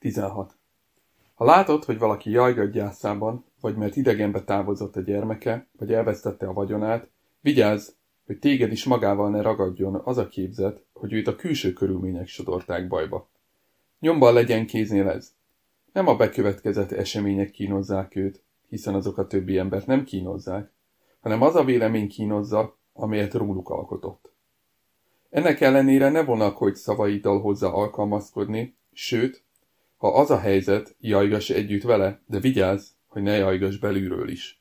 16. Ha látod, hogy valaki jajgat gyászában, vagy mert idegenbe távozott a gyermeke, vagy elvesztette a vagyonát, vigyázz, hogy téged is magával ne ragadjon az a képzet, hogy őt a külső körülmények sodorták bajba. Nyomban legyen kéznél ez. Nem a bekövetkezett események kínozzák őt, hiszen azok a többi embert nem kínozzák, hanem az a vélemény kínozza, amelyet róluk alkotott. Ennek ellenére ne vonakodj szavaiddal hozzá alkalmazkodni, sőt, ha az a helyzet, jajgas együtt vele, de vigyázz, hogy ne jajgas belülről is.